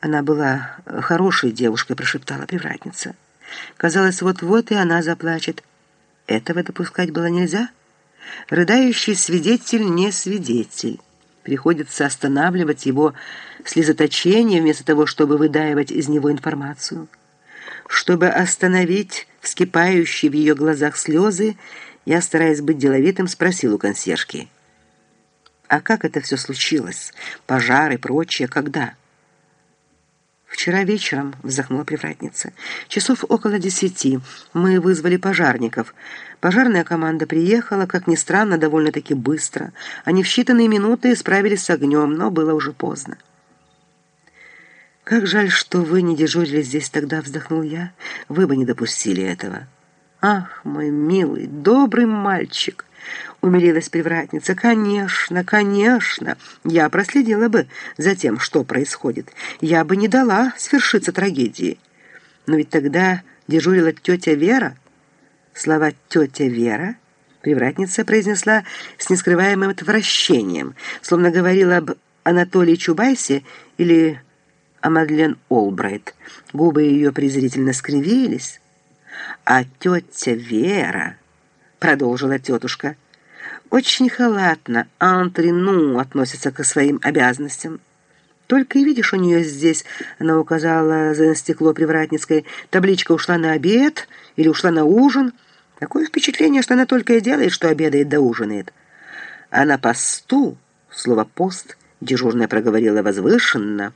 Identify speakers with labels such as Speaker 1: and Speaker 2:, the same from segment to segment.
Speaker 1: Она была хорошей девушкой, прошептала привратница. Казалось, вот-вот и она заплачет. Этого допускать было нельзя. Рыдающий свидетель не свидетель. Приходится останавливать его слезоточение вместо того, чтобы выдаивать из него информацию. Чтобы остановить вскипающие в ее глазах слезы, я, стараясь быть деловитым, спросил у консьержки. «А как это все случилось? Пожары и прочее, когда?» «Вчера вечером», — вздохнула привратница, — «часов около десяти. Мы вызвали пожарников. Пожарная команда приехала, как ни странно, довольно-таки быстро. Они в считанные минуты справились с огнем, но было уже поздно». «Как жаль, что вы не дежурили здесь тогда», — вздохнул я. «Вы бы не допустили этого». «Ах, мой милый, добрый мальчик!» — умилилась привратница. «Конечно, конечно, я проследила бы за тем, что происходит. Я бы не дала свершиться трагедии. Но ведь тогда дежурила тетя Вера». Слова «тетя Вера» привратница произнесла с нескрываемым отвращением, словно говорила об Анатолии Чубайсе или о Мадлен Олбрайт. Губы ее презрительно скривились. «А тетя Вера...» — продолжила тетушка — очень халатно Антрину относится к своим обязанностям. Только и видишь у нее здесь, она указала за стекло привратницкой, табличка «Ушла на обед» или «Ушла на ужин». Такое впечатление, что она только и делает, что обедает да ужинает. А на посту, слово «пост», дежурная проговорила возвышенно,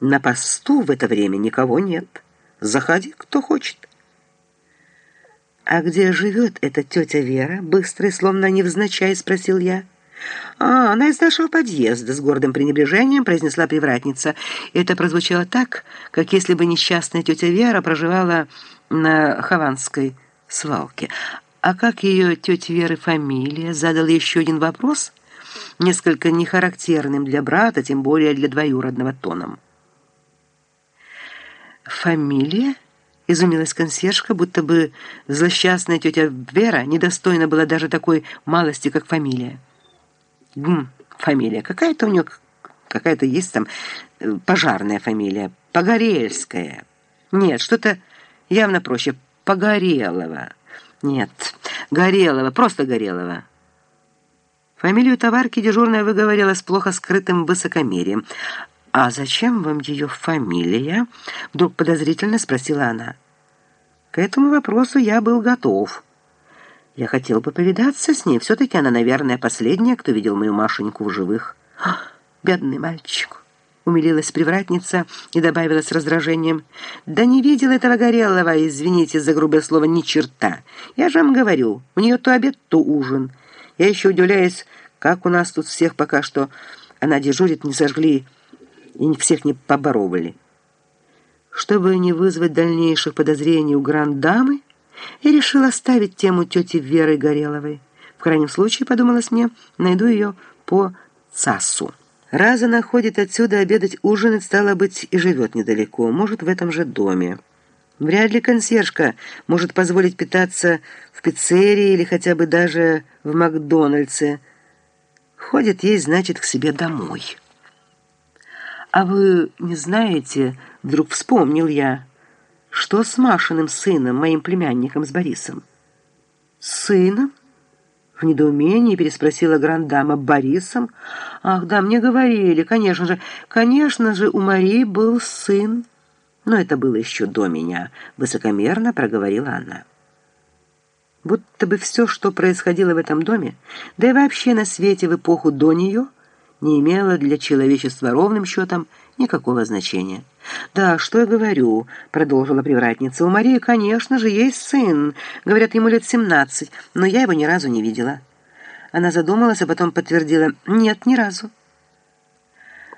Speaker 1: на посту в это время никого нет. Заходи, кто хочет. «А где живет эта тетя Вера?» Быстро и словно невзначай спросил я. «А, она из нашего подъезда», — с гордым пренебрежением произнесла привратница. Это прозвучало так, как если бы несчастная тетя Вера проживала на Хованской свалке. «А как ее тетя Веры фамилия?» — задал еще один вопрос, несколько нехарактерным для брата, тем более для двоюродного тоном. «Фамилия?» Изумилась консьержка, будто бы злосчастная тетя Вера недостойна была даже такой малости, как фамилия. Гм, фамилия. Какая-то у нее, какая-то есть там э, пожарная фамилия. Погорельская. Нет, что-то явно проще. Погорелова. Нет, Горелова, просто Горелова. Фамилию товарки дежурная выговорила с плохо скрытым высокомерием. «А зачем вам ее фамилия?» — вдруг подозрительно спросила она. К этому вопросу я был готов. Я хотел бы повидаться с ней. Все-таки она, наверное, последняя, кто видел мою Машеньку в живых. «Бедный мальчик!» — умилилась привратница и добавила с раздражением. «Да не видел этого Горелого, извините за грубое слово, ни черта. Я же вам говорю, у нее то обед, то ужин. Я еще удивляюсь, как у нас тут всех пока что она дежурит, не сожгли и всех не поборовали». Чтобы не вызвать дальнейших подозрений у гранд-дамы, я решила оставить тему тети Веры Гореловой. В крайнем случае, подумалось мне, найду ее по ЦАСу. Раз она ходит отсюда обедать, ужинать, стало быть, и живет недалеко, может, в этом же доме. Вряд ли консьержка может позволить питаться в пиццерии или хотя бы даже в Макдональдсе. Ходит ей, значит, к себе домой». «А вы не знаете, — вдруг вспомнил я, — что с Машиным сыном, моим племянником, с Борисом?» «Сыном?» — в недоумении переспросила грандама. «Борисом? Ах, да, мне говорили, конечно же, конечно же, у Марии был сын». Но это было еще до меня, — высокомерно проговорила она. Будто бы все, что происходило в этом доме, да и вообще на свете в эпоху до нее — не имело для человечества ровным счетом никакого значения. «Да, что я говорю», — продолжила привратница. «У Марии, конечно же, есть сын. Говорят, ему лет семнадцать, но я его ни разу не видела». Она задумалась, а потом подтвердила «нет, ни разу».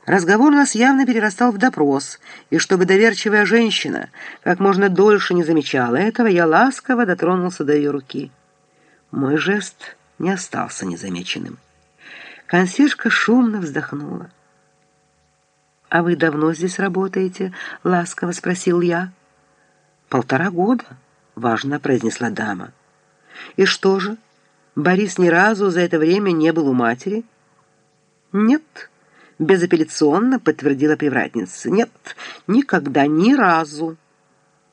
Speaker 1: Разговор у нас явно перерастал в допрос, и чтобы доверчивая женщина как можно дольше не замечала этого, я ласково дотронулся до ее руки. Мой жест не остался незамеченным. Консьержка шумно вздохнула. «А вы давно здесь работаете?» — ласково спросил я. «Полтора года», — важно произнесла дама. «И что же, Борис ни разу за это время не был у матери?» «Нет», безапелляционно подтвердила привратница. «Нет, никогда, ни разу».